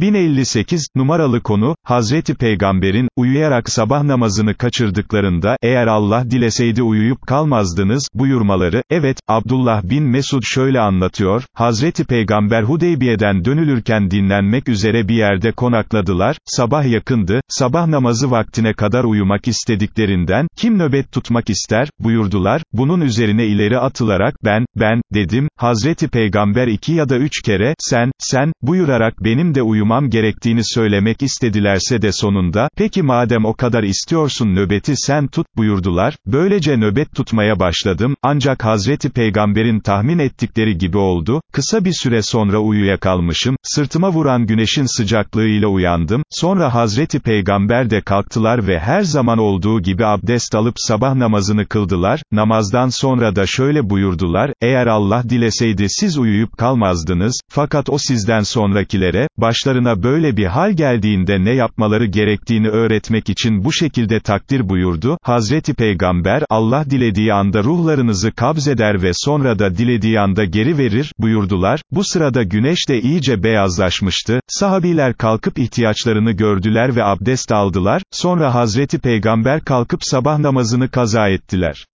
1058, numaralı konu, Hazreti Peygamber'in, uyuyarak sabah namazını kaçırdıklarında, eğer Allah dileseydi uyuyup kalmazdınız, buyurmaları, evet, Abdullah bin Mesud şöyle anlatıyor, Hazreti Peygamber Hudeybiye'den dönülürken dinlenmek üzere bir yerde konakladılar, sabah yakındı, sabah namazı vaktine kadar uyumak istediklerinden, kim nöbet tutmak ister, buyurdular, bunun üzerine ileri atılarak, ben, ben, dedim, Hazreti Peygamber iki ya da üç kere, sen, sen, buyurarak benim de uyumam uyumam gerektiğini söylemek istedilerse de sonunda, peki madem o kadar istiyorsun nöbeti sen tut, buyurdular, böylece nöbet tutmaya başladım, ancak Hazreti Peygamber'in tahmin ettikleri gibi oldu, kısa bir süre sonra uyuyakalmışım, sırtıma vuran güneşin sıcaklığıyla uyandım, sonra Hazreti Peygamber de kalktılar ve her zaman olduğu gibi abdest alıp sabah namazını kıldılar, namazdan sonra da şöyle buyurdular, eğer Allah dileseydi siz uyuyup kalmazdınız, fakat o sizden sonrakilere, başları başlarına böyle bir hal geldiğinde ne yapmaları gerektiğini öğretmek için bu şekilde takdir buyurdu, Hazreti Peygamber, Allah dilediği anda ruhlarınızı kabzeder ve sonra da dilediği anda geri verir, buyurdular, bu sırada güneş de iyice beyazlaşmıştı, sahabiler kalkıp ihtiyaçlarını gördüler ve abdest aldılar, sonra Hazreti Peygamber kalkıp sabah namazını kaza ettiler.